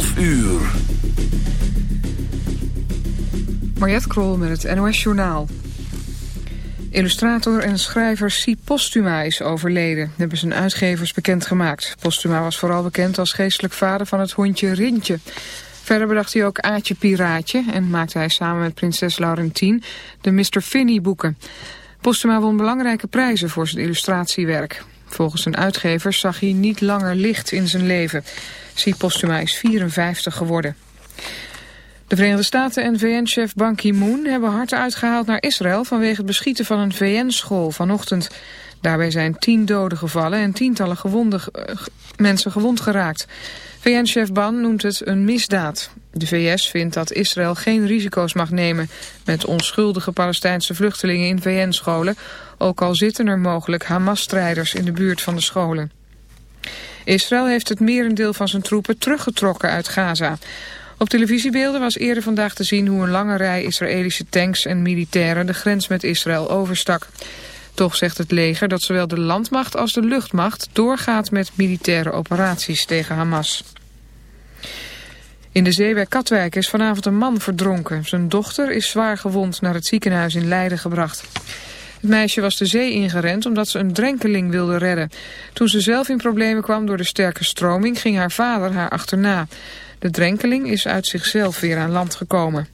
12 uur. Mariette Krol met het NOS Journaal. Illustrator en schrijver Si Postuma is overleden, hebben zijn uitgevers bekendgemaakt. Postuma was vooral bekend als geestelijk vader van het hondje Rintje. Verder bedacht hij ook Aatje Piraatje en maakte hij samen met prinses Laurentien de Mr. Finney boeken. Postuma won belangrijke prijzen voor zijn illustratiewerk. Volgens zijn uitgevers zag hij niet langer licht in zijn leven. Postuma is 54 geworden. De Verenigde Staten en VN-chef Ban Ki-moon hebben hard uitgehaald naar Israël vanwege het beschieten van een VN-school vanochtend. Daarbij zijn tien doden gevallen en tientallen uh, mensen gewond geraakt. VN-chef Ban noemt het een misdaad. De VS vindt dat Israël geen risico's mag nemen met onschuldige Palestijnse vluchtelingen in VN-scholen, ook al zitten er mogelijk Hamas-strijders in de buurt van de scholen. Israël heeft het merendeel van zijn troepen teruggetrokken uit Gaza. Op televisiebeelden was eerder vandaag te zien hoe een lange rij Israëlische tanks en militairen de grens met Israël overstak. Toch zegt het leger dat zowel de landmacht als de luchtmacht doorgaat met militaire operaties tegen Hamas. In de zee bij Katwijk is vanavond een man verdronken. Zijn dochter is zwaar gewond naar het ziekenhuis in Leiden gebracht. Het meisje was de zee ingerend omdat ze een drenkeling wilde redden. Toen ze zelf in problemen kwam door de sterke stroming ging haar vader haar achterna. De drenkeling is uit zichzelf weer aan land gekomen.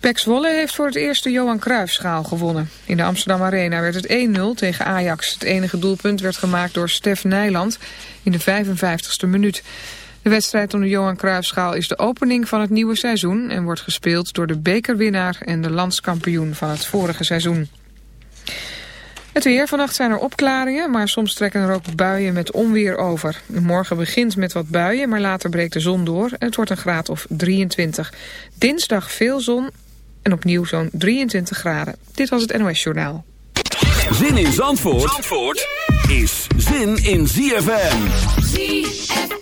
Pek Zwolle heeft voor het eerst de Johan Cruijffschaal gewonnen. In de Amsterdam Arena werd het 1-0 tegen Ajax. Het enige doelpunt werd gemaakt door Stef Nijland in de 55ste minuut. De wedstrijd om de Johan Cruijffschaal is de opening van het nieuwe seizoen... en wordt gespeeld door de bekerwinnaar en de landskampioen van het vorige seizoen. Het weer. Vannacht zijn er opklaringen, maar soms trekken er ook buien met onweer over. Morgen begint met wat buien, maar later breekt de zon door. En het wordt een graad of 23. Dinsdag veel zon en opnieuw zo'n 23 graden. Dit was het NOS Journaal. Zin in Zandvoort, Zandvoort is zin in ZFM. ZFM.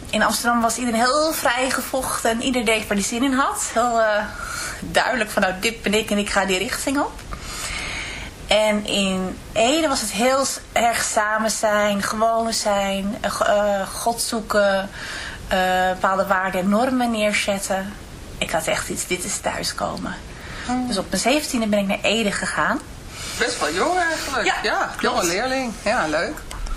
In Amsterdam was iedereen heel vrijgevochten en ieder deed waar hij zin in had. Heel eh, duidelijk van nou dit ben ik en ik ga die richting op. En in Ede was het heel erg samen zijn, gewoon zijn, eh, eh, God zoeken, bepaalde waarden en normen neerzetten. Ik had echt iets, dit is thuiskomen. Dus op mijn zeventiende ben ik naar Ede gegaan. Best wel jong eigenlijk. Ja, ja jonge leerling. Ja, leuk.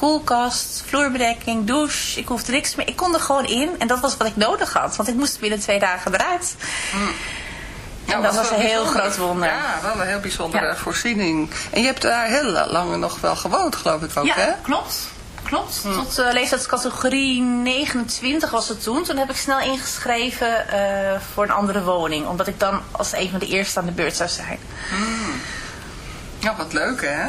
koelkast, vloerbedekking, douche. Ik hoefde niks meer. Ik kon er gewoon in. En dat was wat ik nodig had. Want ik moest binnen twee dagen eruit. Mm. En dat was een heel groot wonder. Ja, wel een heel bijzondere voorziening. En je hebt daar heel lang nog wel gewoond, geloof ik ook, ja, hè? klopt. Klopt. Mm. Tot uh, leeftijdscategorie 29 was het toen. Toen heb ik snel ingeschreven uh, voor een andere woning. Omdat ik dan als een van de eerste aan de beurt zou zijn. Mm. Ja, wat leuk hè?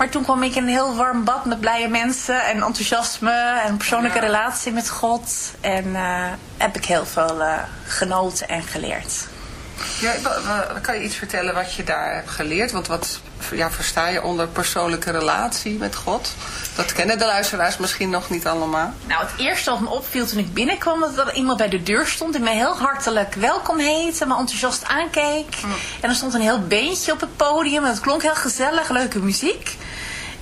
Maar toen kwam ik in een heel warm bad met blije mensen en enthousiasme en persoonlijke relatie met God. En uh, heb ik heel veel uh, genoten en geleerd. Ja, kan je iets vertellen wat je daar hebt geleerd? Want wat ja, versta je onder persoonlijke relatie met God? Dat kennen de luisteraars misschien nog niet allemaal. Nou, het eerste wat me opviel toen ik binnenkwam... was dat er iemand bij de deur stond... die mij heel hartelijk welkom heette... me enthousiast aankeek. Mm. En er stond een heel beentje op het podium... en het klonk heel gezellig, leuke muziek.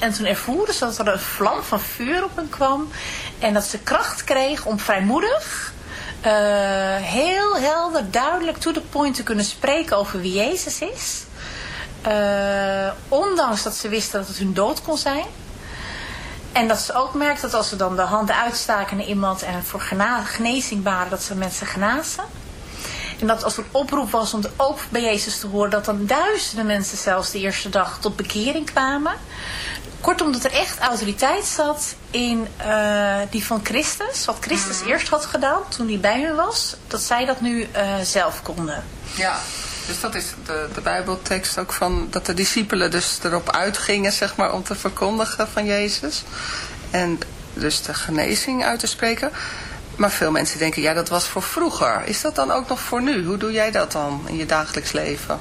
En toen ervoeren ze dat er een vlam van vuur op hen kwam. En dat ze kracht kreeg om vrijmoedig, uh, heel helder, duidelijk, to the point te kunnen spreken over wie Jezus is. Uh, ondanks dat ze wisten dat het hun dood kon zijn. En dat ze ook merkte dat als ze dan de handen uitstaken naar iemand en voor genezing waren, dat ze mensen genazen. En dat als er een oproep was om ook bij Jezus te horen, dat dan duizenden mensen zelfs de eerste dag tot bekering kwamen. Kortom, dat er echt autoriteit zat in uh, die van Christus. Wat Christus mhm. eerst had gedaan toen hij bij hun was. Dat zij dat nu uh, zelf konden. Ja, dus dat is de, de bijbeltekst ook van dat de discipelen dus erop uitgingen zeg maar om te verkondigen van Jezus. En dus de genezing uit te spreken. Maar veel mensen denken, ja dat was voor vroeger. Is dat dan ook nog voor nu? Hoe doe jij dat dan in je dagelijks leven?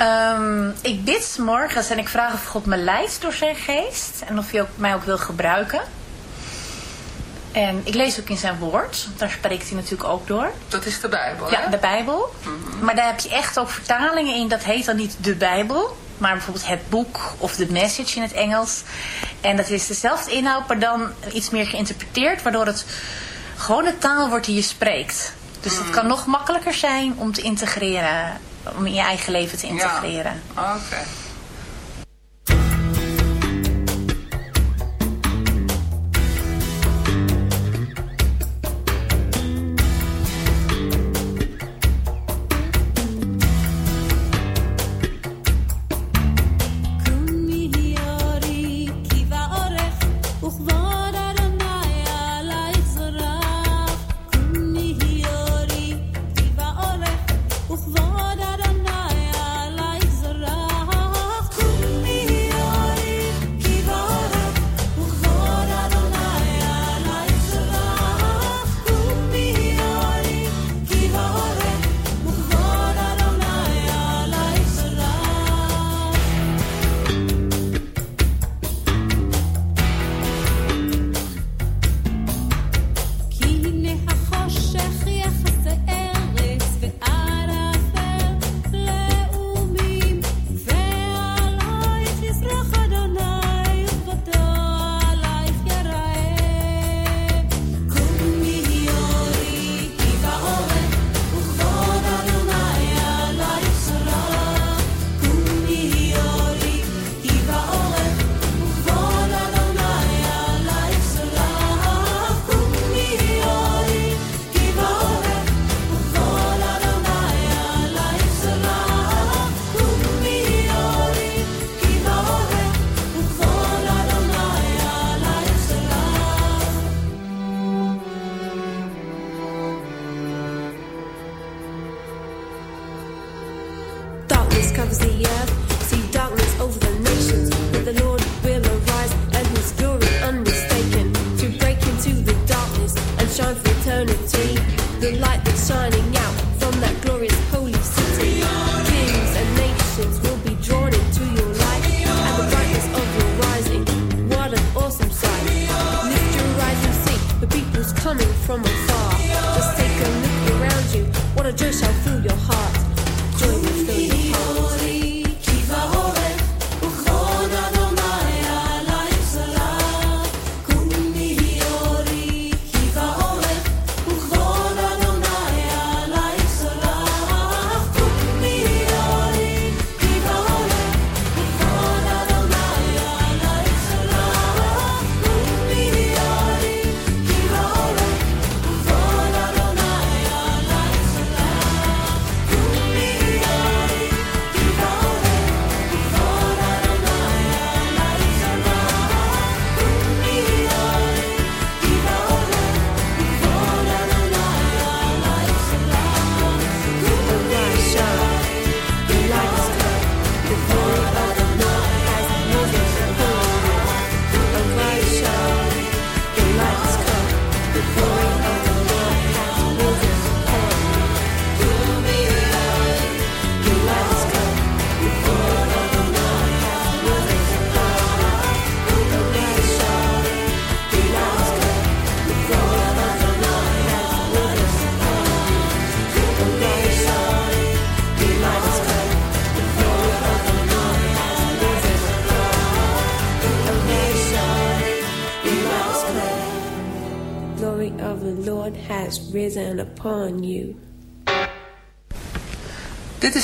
Um, ik bid morgens en ik vraag of God me leidt door zijn geest. En of hij ook, mij ook wil gebruiken. En ik lees ook in zijn woord. Daar spreekt hij natuurlijk ook door. Dat is de Bijbel, Ja, de Bijbel. Mhm. Maar daar heb je echt ook vertalingen in. Dat heet dan niet de Bijbel. Maar bijvoorbeeld het boek of de message in het Engels. En dat is dezelfde inhoud, maar dan iets meer geïnterpreteerd. Waardoor het gewoon de taal wordt die je spreekt. Dus het mhm. kan nog makkelijker zijn om te integreren om in je eigen leven te integreren. Ja. Oké.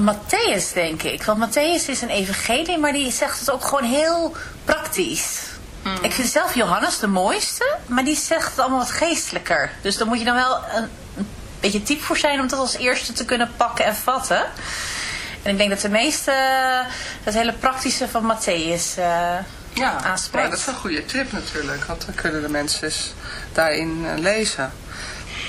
Matthäus, denk ik. Want Matthäus is een evangelie, maar die zegt het ook gewoon heel praktisch. Hmm. Ik vind zelf Johannes de mooiste, maar die zegt het allemaal wat geestelijker. Dus daar moet je dan wel een, een beetje type voor zijn om dat als eerste te kunnen pakken en vatten. En ik denk dat de meeste het hele praktische van Matthäus uh, ja, aanspreekt. Ja, dat is een goede tip natuurlijk, want dan kunnen de mensen daarin uh, lezen.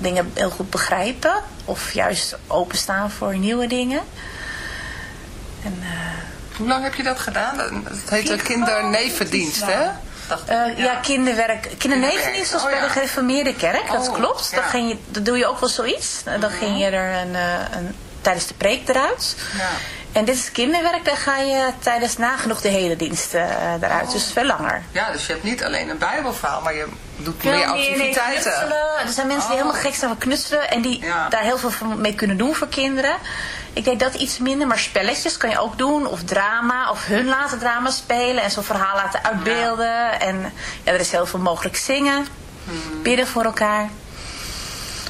dingen heel goed begrijpen. Of juist openstaan voor nieuwe dingen. En, uh, Hoe lang heb je dat gedaan? Het heet kindernevendienst, hè? Uh, ja. ja, kinderwerk. Kindernevendienst was oh, bij de gereformeerde kerk, dat oh, klopt. Ja. Dan, ging je, dan doe je ook wel zoiets. Dan mm -hmm. ging je er een, een, tijdens de preek eruit. Ja. En dit is kinderwerk, daar ga je tijdens nagenoeg de hele dienst uh, eruit. Oh. Dus veel langer. Ja, dus je hebt niet alleen een bijbelverhaal, maar je doet veel meer activiteiten. Nee, er zijn mensen oh. die helemaal gek zijn van knutselen en die ja. daar heel veel mee kunnen doen voor kinderen. Ik deed dat iets minder, maar spelletjes kan je ook doen. Of drama, of hun laten drama spelen en zo'n verhaal laten uitbeelden. Ja. En ja, er is heel veel mogelijk zingen, hmm. bidden voor elkaar.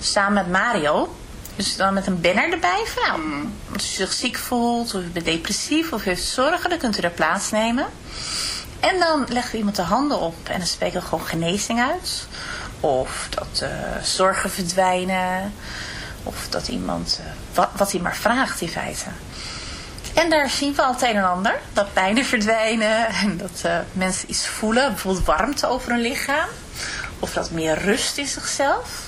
Samen met Mario. Dus dan met een banner erbij. Van, nou, Als u zich ziek voelt, of u bent depressief, of u heeft zorgen, dan kunt u er plaatsnemen. En dan leggen we iemand de handen op en dan spreken we gewoon genezing uit. Of dat eh, zorgen verdwijnen. Of dat iemand, eh, wat, wat hij maar vraagt in feite. En daar zien we al het een en ander. Dat pijnen verdwijnen. En dat eh, mensen iets voelen. Bijvoorbeeld warmte over hun lichaam. Of dat meer rust in zichzelf.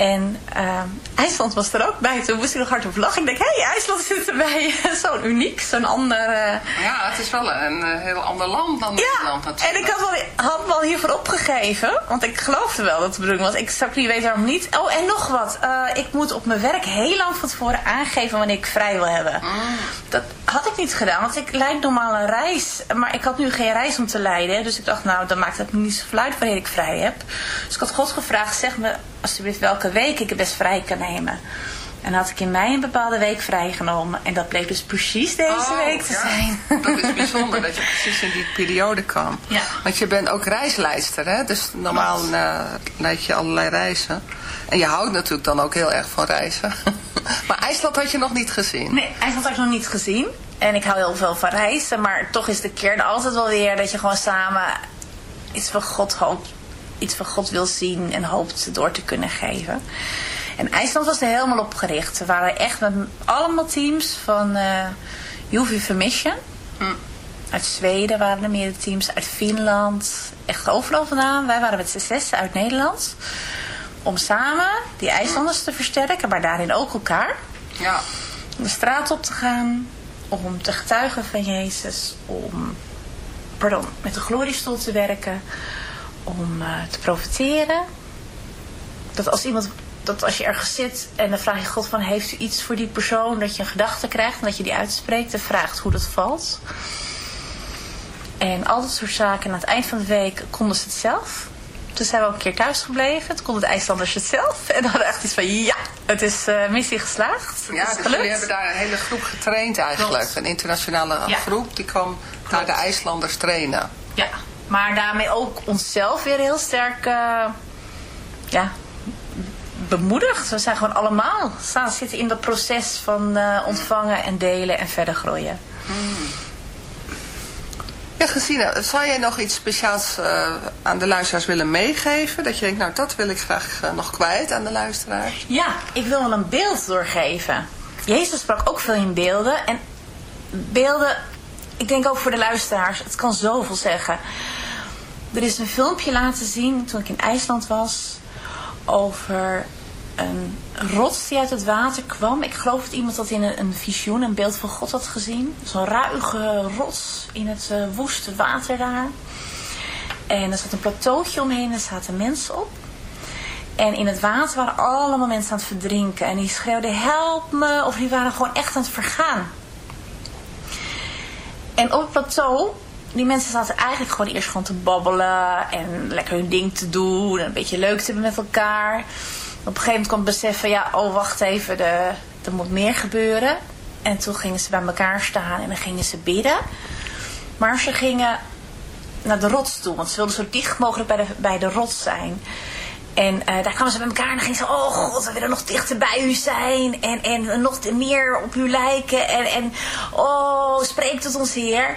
En ehm, IJsland was er ook bij. Toen moest ik nog hard op lachen. Ik denk, hé, hey, IJsland zit erbij. zo'n uniek, zo'n ander... eh, Ja, het is wel een eh, heel ander land dan ja, Nederland natuurlijk. en ik had, wel, had me al hiervoor opgegeven. Want ik geloofde wel dat het de bedoeling was. Ik zou niet weten waarom niet. Oh, en nog wat. Eh, ik moet op mijn werk heel lang van tevoren aangeven wanneer ik vrij wil hebben. Dat had ik niet gedaan. Want ik leid normaal een reis. Maar ik had nu geen reis om te leiden. Dus ik dacht, nou, dan maakt het niet zoveel uit wanneer ik vrij heb. Dus ik had God gevraagd, zeg me alsjeblieft welke week ik het best vrij kan nemen. En had ik in mei een bepaalde week vrijgenomen. En dat bleek dus precies deze Oh, week te ja. zijn. Dat is bijzonder dat je precies in die periode kwam. Ja. Want je bent ook reislijster, hè? Dus normaal eh, leid je allerlei reizen. En je houdt natuurlijk dan ook heel erg van reizen. maar IJsland had je nog niet gezien. Nee, IJsland had ik nog niet gezien. En ik hou heel veel van reizen. Maar toch is de kern altijd wel weer dat je gewoon samen iets van God hoopt. Iets van God wil zien en hoopt door te kunnen geven. En IJsland was er helemaal op gericht. We waren echt met allemaal teams van eh UV Mission. Uit Zweden waren er meerdere teams. Uit Finland. Echt overal vandaan. Wij waren met z'n zes uit Nederland. Om samen die IJslanders te versterken. Maar daarin ook elkaar Ja. om de straat op te gaan, om te getuigen van Jezus, om pardon, met de gloriestoel te werken, om eh, te profiteren. Dat als iemand, dat als je ergens zit en dan vraag je God van, heeft u iets voor die persoon, dat je een gedachte krijgt en dat je die uitspreekt en vraagt hoe dat valt. En al dat soort zaken. En aan het eind van de week konden ze het zelf. Toen zijn we ook een keer thuis gebleven. Toen konden de IJslanders het zelf. En dan hadden we echt iets van, ja, het is eh, missie geslaagd. Ja, dus gelukt. jullie hebben daar een hele groep getraind eigenlijk. Klopt. Een internationale Ja. groep die kwam daar de IJslanders trainen. Ja, maar daarmee ook onszelf weer heel sterk eh, ja, bemoedigd. We zijn gewoon allemaal staan zitten in dat proces van eh, ontvangen en delen en verder groeien. Ja, Gesine, zou jij nog iets speciaals eh, aan de luisteraars willen meegeven? Dat je denkt, nou dat wil ik graag nog kwijt aan de luisteraars. Ja, ik wil wel een beeld doorgeven. Jezus sprak ook veel in beelden. En beelden, ik denk ook voor de luisteraars, het kan zoveel zeggen. Er is een filmpje laten zien toen ik in IJsland was over een rots die uit het water kwam. Ik geloof dat iemand dat in een, visioen, een beeld van God had gezien. Zo'n ruige rots in het eh, woeste water daar. En er zat een plateautje omheen en er zaten mensen op. En in het water waren allemaal mensen aan het verdrinken. En die schreeuwden help me. Of die waren gewoon echt aan het vergaan. En op het plateau, die mensen zaten eigenlijk gewoon eerst gewoon te babbelen. En lekker hun ding te doen. En een beetje leuk te hebben met elkaar. Op een gegeven moment kwam het besef van ja, oh wacht even, de, er moet meer gebeuren. En toen gingen ze bij elkaar staan en dan gingen ze bidden. Maar ze gingen naar de rots toe. Want ze wilden zo dicht mogelijk bij de, bij de rots zijn. En eh, daar kwamen ze bij elkaar en dan gingen ze... Oh God, we willen nog dichter bij u zijn. En, en nog meer op u lijken. En, en oh, spreek tot ons Heer.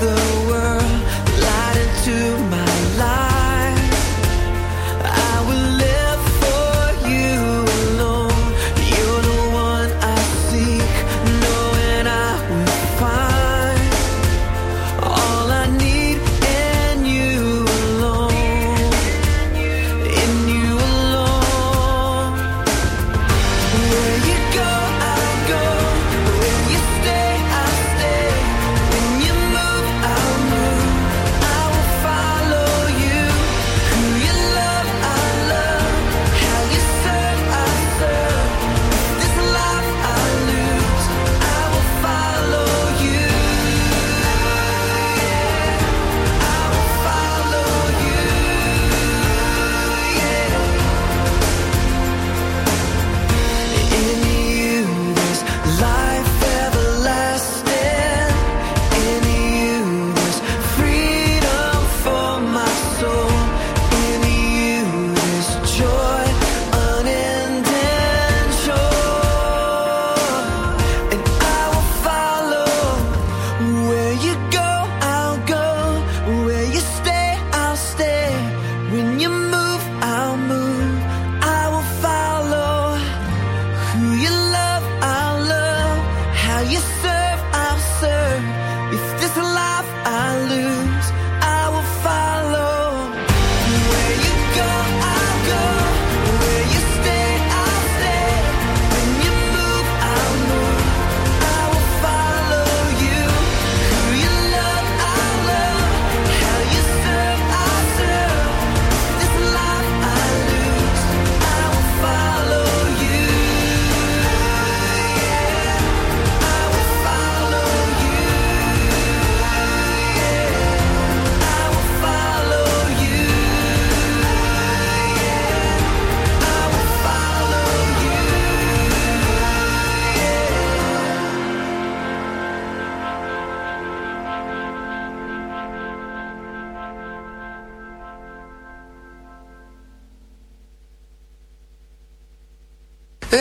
the